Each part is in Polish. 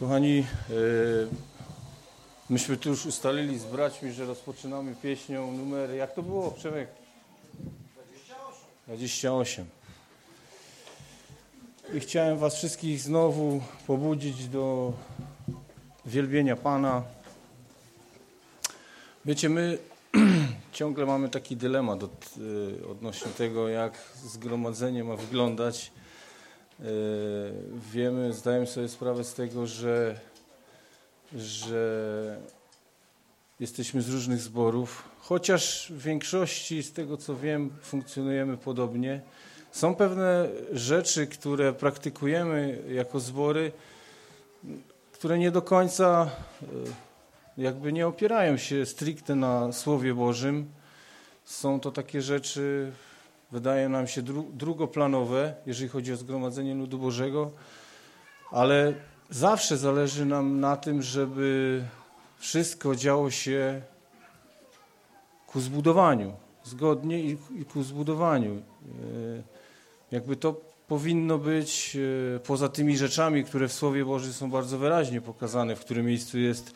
Kochani, e, myśmy tu już ustalili z braćmi, że rozpoczynamy pieśnią numer, jak to było, Przemek? 28. 28. I chciałem was wszystkich znowu pobudzić do wielbienia Pana. Wiecie, my ciągle mamy taki dylemat od, e, odnośnie tego, jak zgromadzenie ma wyglądać. E, wiemy, zdajemy sobie sprawę z tego, że, że jesteśmy z różnych zborów, chociaż w większości z tego co wiem funkcjonujemy podobnie. Są pewne rzeczy, które praktykujemy jako zbory, które nie do końca e, jakby nie opierają się stricte na Słowie Bożym. Są to takie rzeczy wydaje nam się dru drugoplanowe, jeżeli chodzi o zgromadzenie ludu Bożego, ale zawsze zależy nam na tym, żeby wszystko działo się ku zbudowaniu, zgodnie i, i ku zbudowaniu. E, jakby to powinno być e, poza tymi rzeczami, które w Słowie Bożym są bardzo wyraźnie pokazane, w którym miejscu jest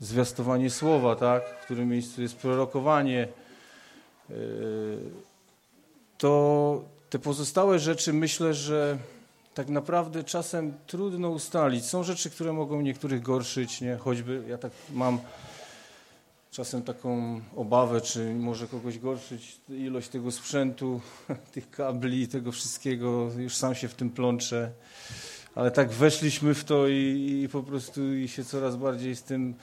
zwiastowanie Słowa, tak? w którym miejscu jest prorokowanie, e, to te pozostałe rzeczy myślę, że tak naprawdę czasem trudno ustalić. Są rzeczy, które mogą niektórych gorszyć, nie? choćby ja tak mam czasem taką obawę, czy może kogoś gorszyć ilość tego sprzętu, tych kabli, tego wszystkiego, już sam się w tym plączę, ale tak weszliśmy w to i, i po prostu i się coraz bardziej z tym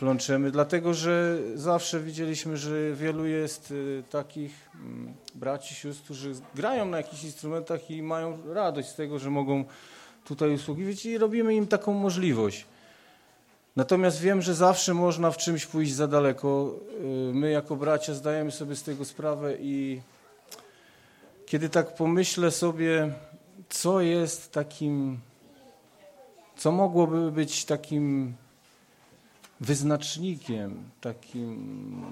plączemy, dlatego że zawsze widzieliśmy, że wielu jest y, takich mm, braci, sióstr, którzy grają na jakichś instrumentach i mają radość z tego, że mogą tutaj usługiwać i robimy im taką możliwość. Natomiast wiem, że zawsze można w czymś pójść za daleko. Y, my jako bracia zdajemy sobie z tego sprawę i kiedy tak pomyślę sobie, co jest takim, co mogłoby być takim wyznacznikiem takim,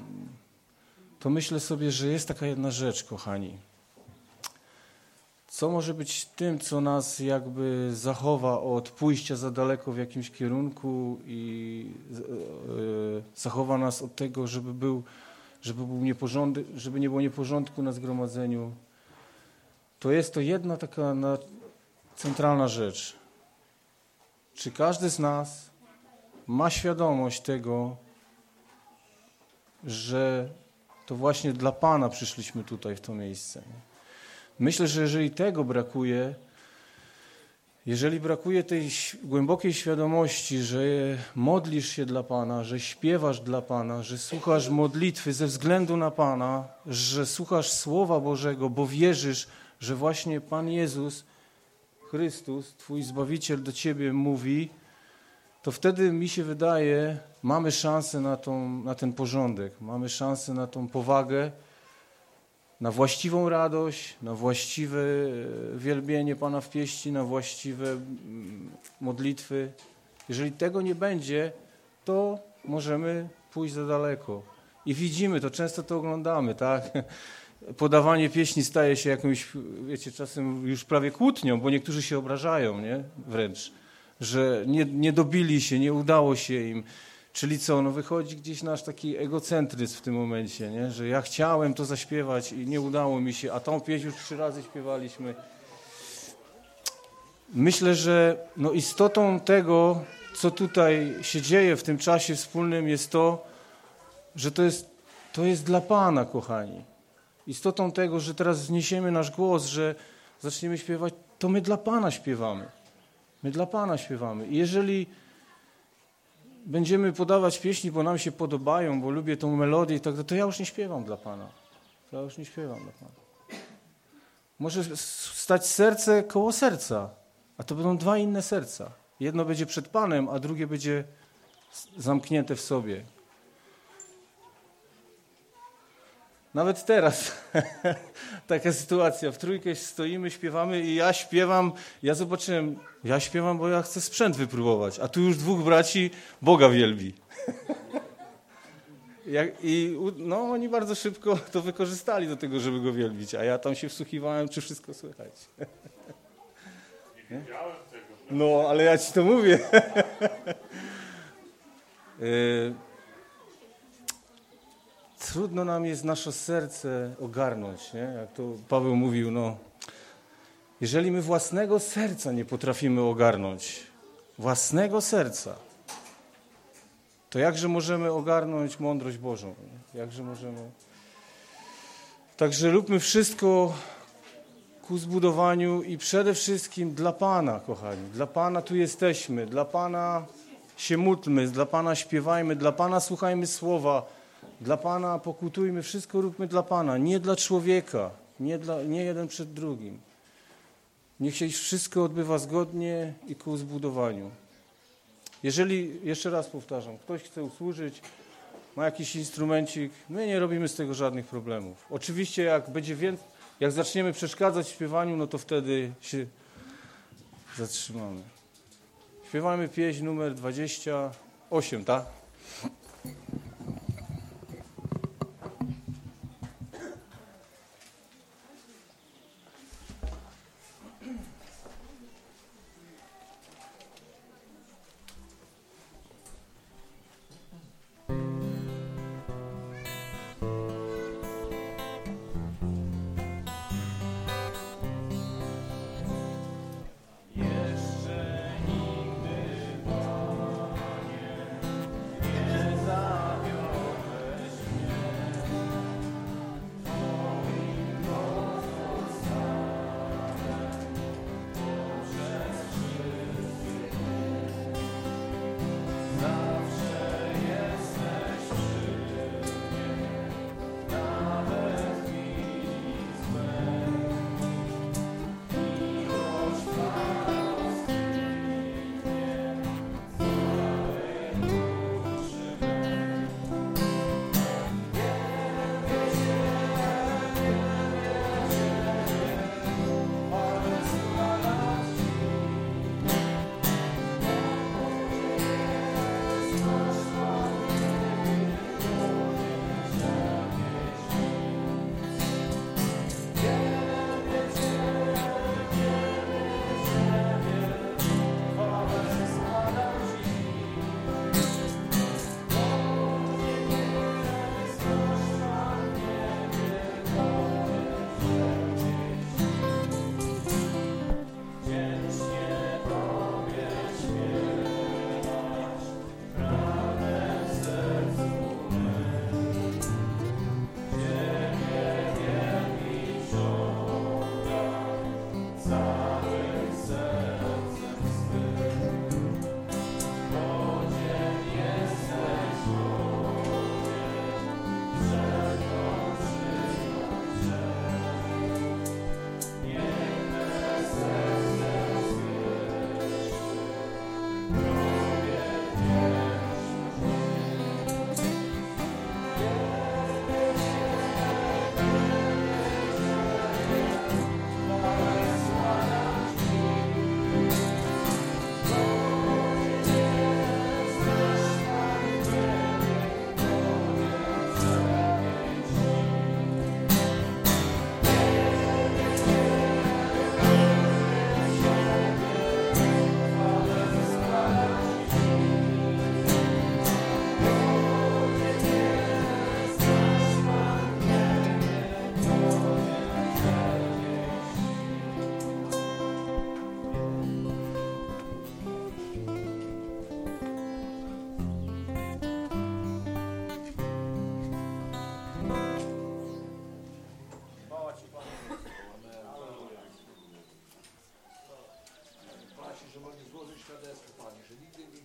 to myślę sobie, że jest taka jedna rzecz, kochani. Co może być tym, co nas jakby zachowa od pójścia za daleko w jakimś kierunku i yy, zachowa nas od tego, żeby był, żeby był nieporządek, żeby nie było nieporządku na zgromadzeniu. To jest to jedna taka na, centralna rzecz. Czy każdy z nas ma świadomość tego, że to właśnie dla Pana przyszliśmy tutaj w to miejsce. Myślę, że jeżeli tego brakuje, jeżeli brakuje tej głębokiej świadomości, że modlisz się dla Pana, że śpiewasz dla Pana, że słuchasz modlitwy ze względu na Pana, że słuchasz Słowa Bożego, bo wierzysz, że właśnie Pan Jezus, Chrystus, Twój Zbawiciel do Ciebie mówi, to wtedy mi się wydaje, mamy szansę na, tą, na ten porządek, mamy szansę na tą powagę, na właściwą radość, na właściwe e, wielbienie Pana w pieści, na właściwe modlitwy. Jeżeli tego nie będzie, to możemy pójść za daleko. I widzimy to, często to oglądamy, tak? Podawanie pieśni staje się jakąś, wiecie, czasem już prawie kłótnią, bo niektórzy się obrażają, nie? Wręcz że nie, nie dobili się, nie udało się im. Czyli co, no wychodzi gdzieś nasz taki egocentryzm w tym momencie, nie? że ja chciałem to zaśpiewać i nie udało mi się, a tą pieśń już trzy razy śpiewaliśmy. Myślę, że no istotą tego, co tutaj się dzieje w tym czasie wspólnym jest to, że to jest, to jest dla Pana, kochani. Istotą tego, że teraz zniesiemy nasz głos, że zaczniemy śpiewać, to my dla Pana śpiewamy. My dla Pana śpiewamy. I jeżeli będziemy podawać pieśni, bo nam się podobają, bo lubię tą melodię i tak to ja już nie śpiewam dla Pana. Ja już nie śpiewam dla Pana. Może stać serce koło serca, a to będą dwa inne serca. Jedno będzie przed Panem, a drugie będzie zamknięte w sobie. Nawet teraz taka sytuacja. W trójkę stoimy, śpiewamy i ja śpiewam. Ja zobaczyłem, ja śpiewam, bo ja chcę sprzęt wypróbować, a tu już dwóch braci Boga wielbi. I no, oni bardzo szybko to wykorzystali do tego, żeby go wielbić, a ja tam się wsłuchiwałem, czy wszystko słychać. Nie wiedziałem tego. No, ale ja ci to mówię. Trudno nam jest nasze serce ogarnąć, nie? Jak to Paweł mówił, no. Jeżeli my własnego serca nie potrafimy ogarnąć, własnego serca, to jakże możemy ogarnąć mądrość Bożą? Nie? Jakże możemy... Także róbmy wszystko ku zbudowaniu i przede wszystkim dla Pana, kochani. Dla Pana tu jesteśmy, dla Pana się módlmy, dla Pana śpiewajmy, dla Pana słuchajmy słowa, dla Pana pokutujmy, wszystko róbmy dla Pana, nie dla człowieka, nie, dla, nie jeden przed drugim. Niech się wszystko odbywa zgodnie i ku zbudowaniu. Jeżeli, jeszcze raz powtarzam, ktoś chce usłużyć, ma jakiś instrumencik, my nie robimy z tego żadnych problemów. Oczywiście jak będzie więcej, jak zaczniemy przeszkadzać śpiewaniu, no to wtedy się zatrzymamy. Śpiewamy pieśń numer 28, tak?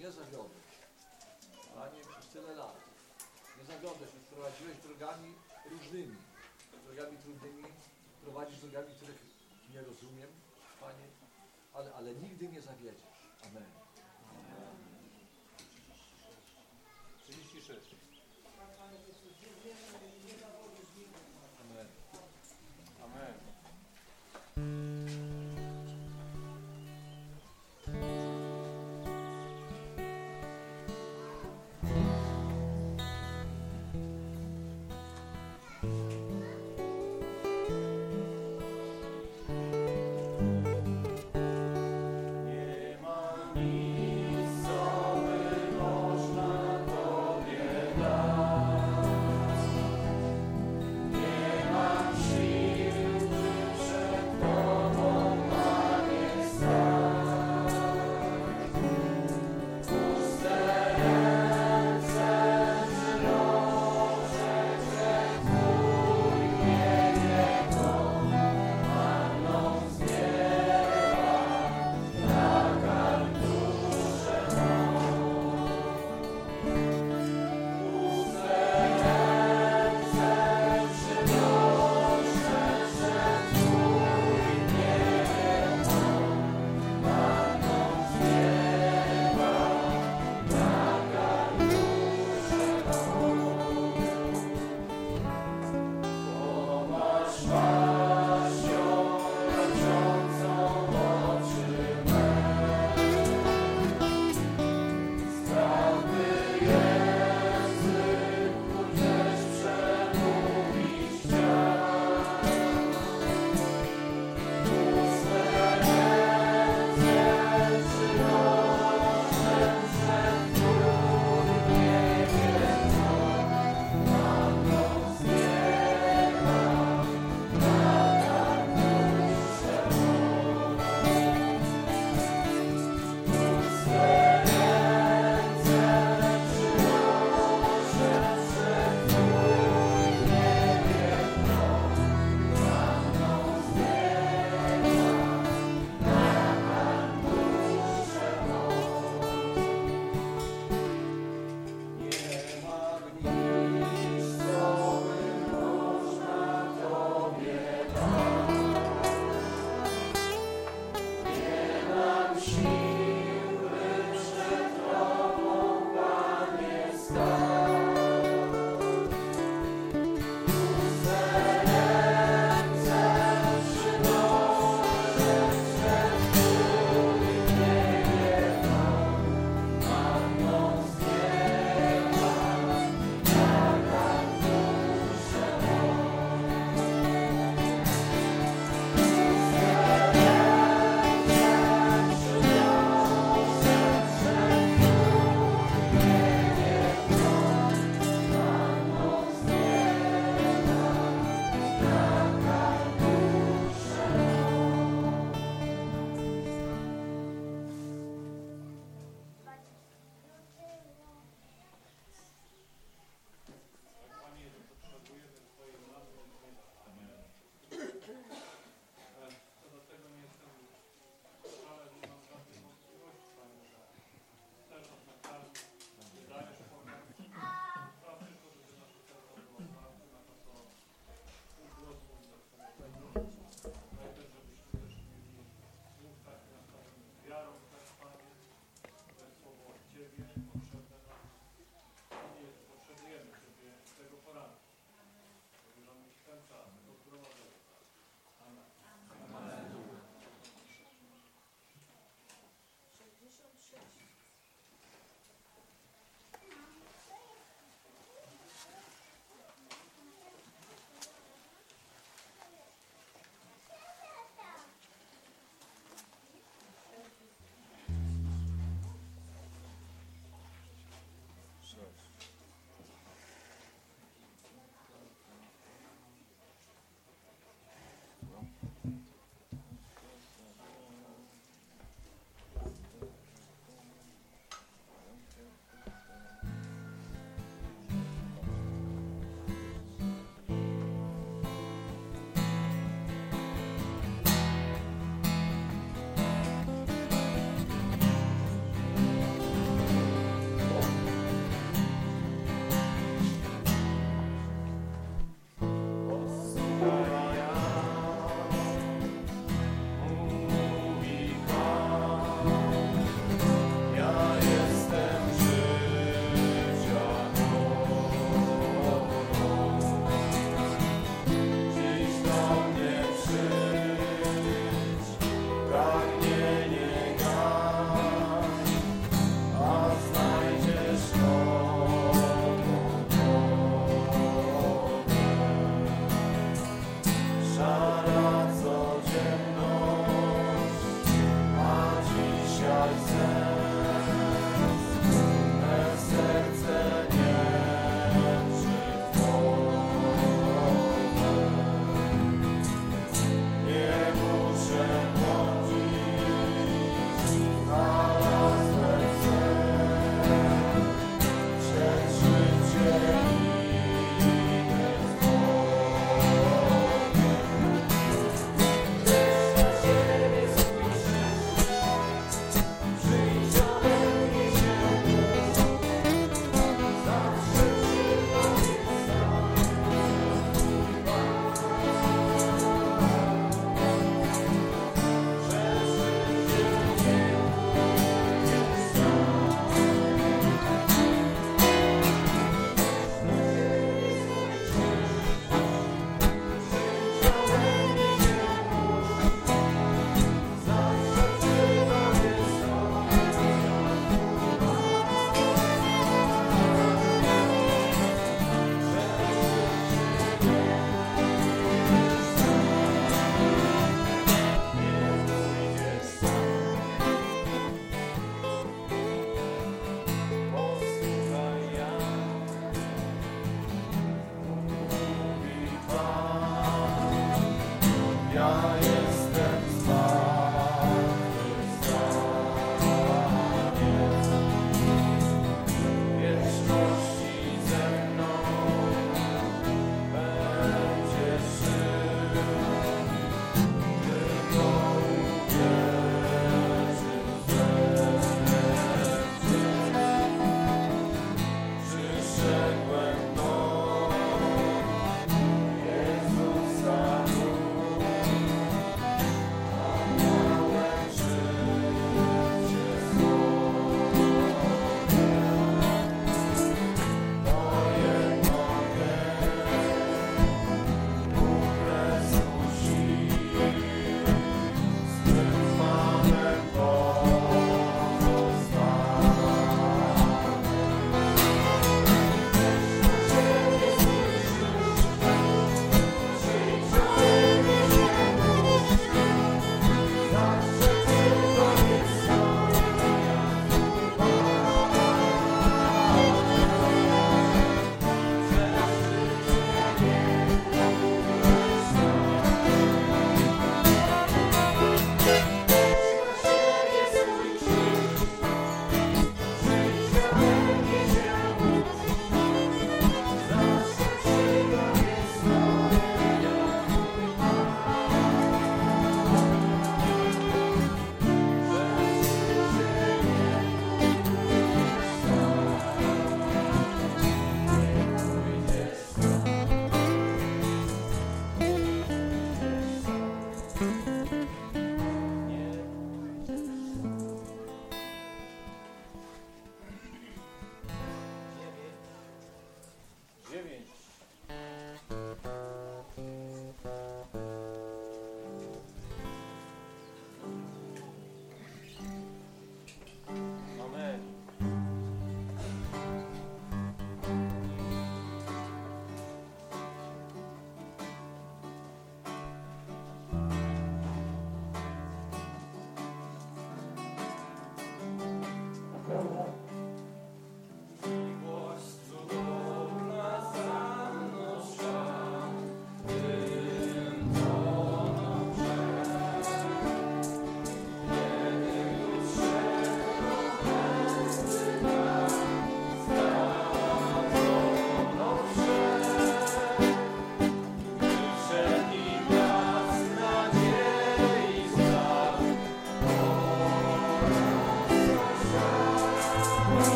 nie zawiodłeś. Panie, przez tyle lat nie zawiodłeś, już prowadziłeś drogami różnymi, drogami trudnymi, prowadzisz drogami, których nie rozumiem, Panie, ale, ale nigdy nie zawiedzie.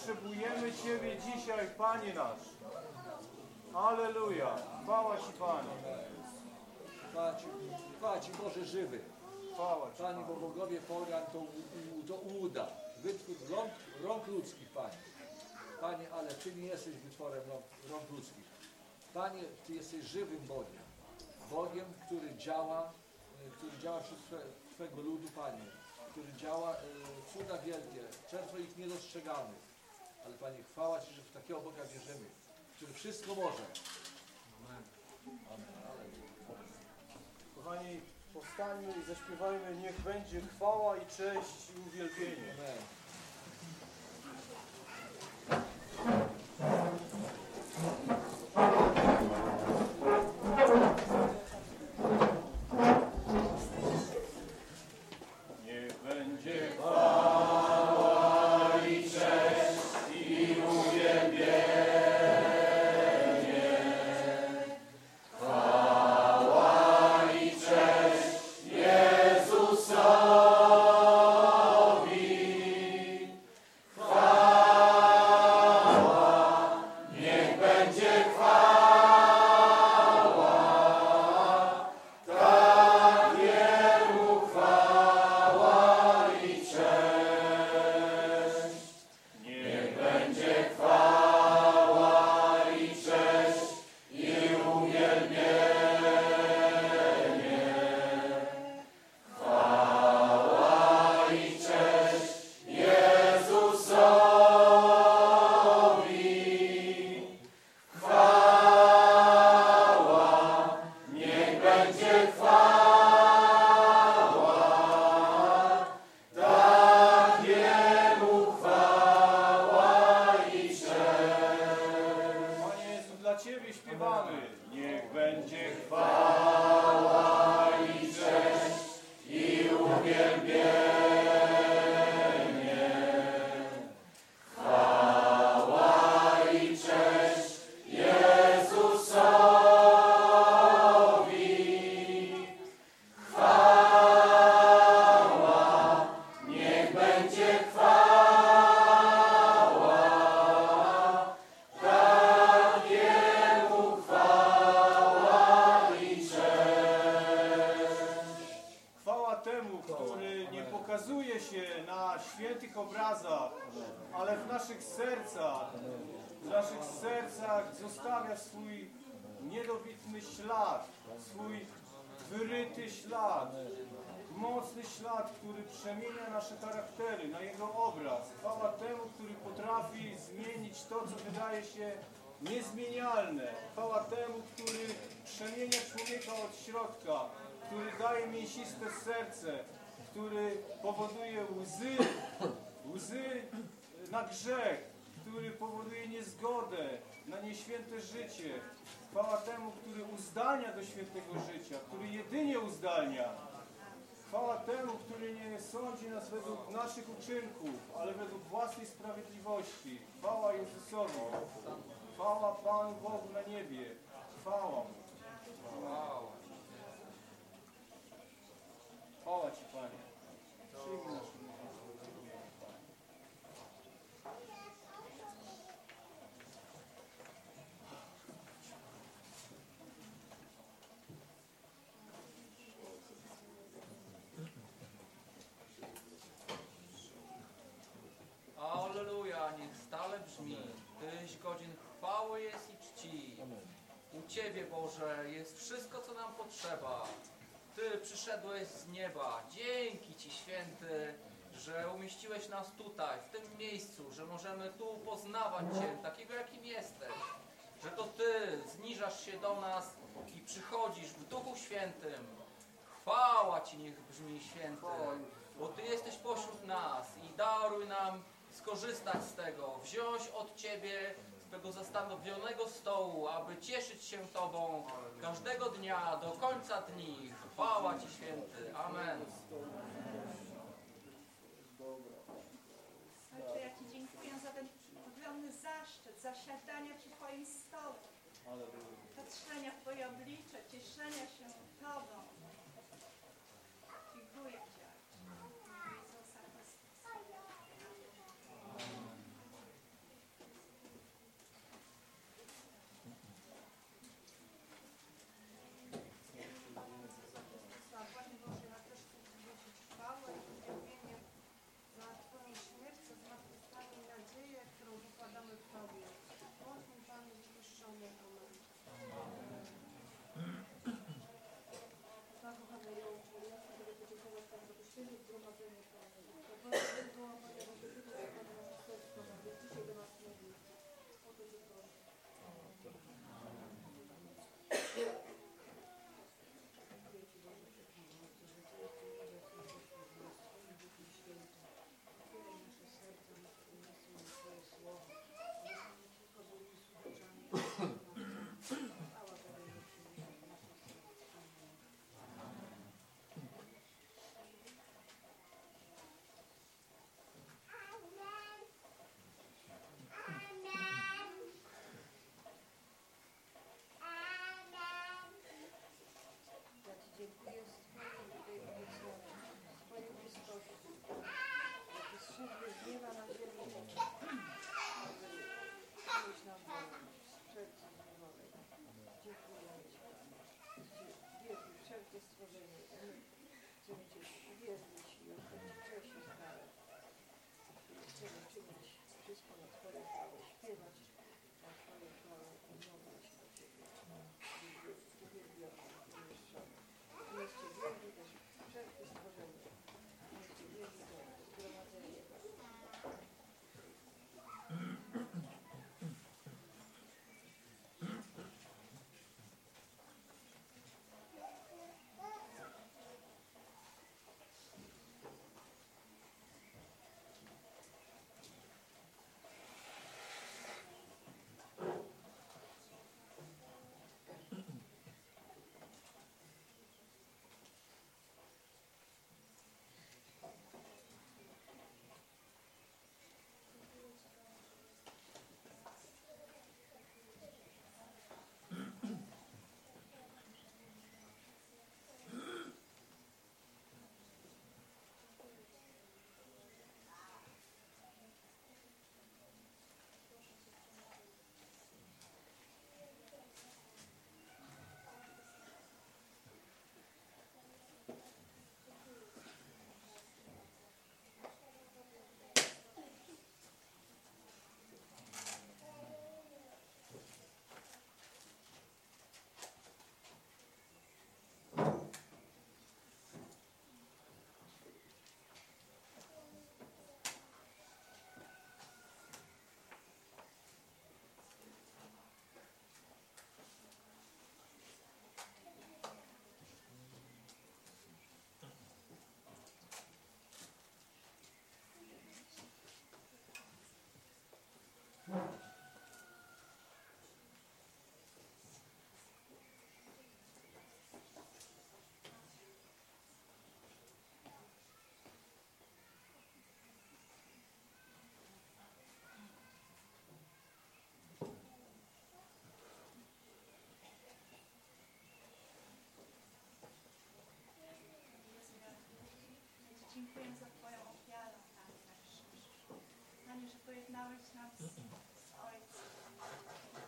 Potrzebujemy Ciebie dzisiaj, Panie nasz. Aleluja. Chwała Ci, Panie. Chwała Ci, chwała Ci Boże żywy. Chwała Ci, Panie, bo bogowie pogan to, to uda. Wytwór rąk, rąk ludzkich, Panie. Panie, ale Ty nie jesteś wytworem rąk, rąk ludzkich. Panie, Ty jesteś żywym Bogiem. Bogiem, który działa, y, który działa wśród Twe, Twego ludu, Panie. Który działa, y, cuda wielkie, często ich nie dostrzegamy. Ale Panie, chwała Ci, że w takiego Boga wierzymy, który wszystko może. Amen. Amen. Amen. Kochani, powstańmy i zaśpiewajmy, niech będzie chwała i cześć i uwielbienie. Amen. Niech niezmienialne. Chwała temu, który przemienia człowieka od środka, który daje mięsiste serce, który powoduje łzy, łzy na grzech, który powoduje niezgodę na nieświęte życie. Chwała temu, który uzdalnia do świętego życia, który jedynie uzdalnia. Chwała temu, który nie sądzi nas według naszych uczynków, ale według własnej sprawiedliwości. Chwała Jezusowi. Chwała Panu Bogu na niebie. Chwała Mu. Chwała Ci, Panie. Przyjmij nasz Alleluja, niech stale brzmi. Tyś godzin chwały jest i czci. U Ciebie, Boże, jest wszystko, co nam potrzeba. Ty przyszedłeś z nieba. Dzięki Ci, Święty, że umieściłeś nas tutaj, w tym miejscu, że możemy tu poznawać Cię, takiego, jakim jesteś. Że to Ty zniżasz się do nas i przychodzisz w Duchu Świętym. Chwała Ci niech brzmi, Święty, bo Ty jesteś pośród nas i daruj nam skorzystać z tego, wziąć od Ciebie tego zastanowionego stołu, aby cieszyć się Tobą każdego dnia do końca dni. Chwała Ci święty. Amen. Ojcze, ja Ci dziękuję za ten ogromny zaszczyt zasiadania przy Twoim stole, patrzenia w Twoje oblicze, cieszenia się Tobą.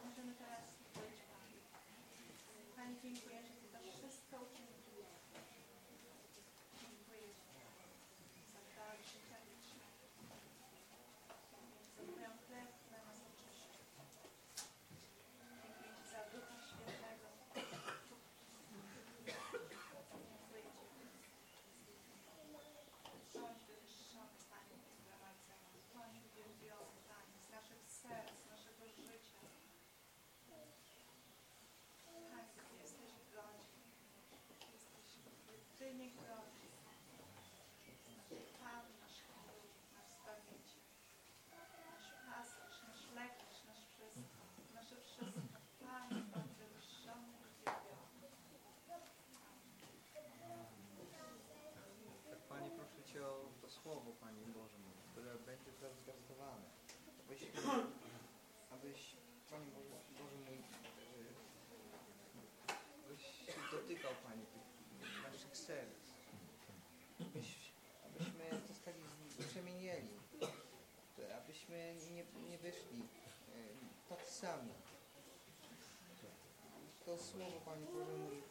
Możemy teraz powiedzieć Pani dziękuję, że Ty to wszystko uczyniłaś. sua, papai.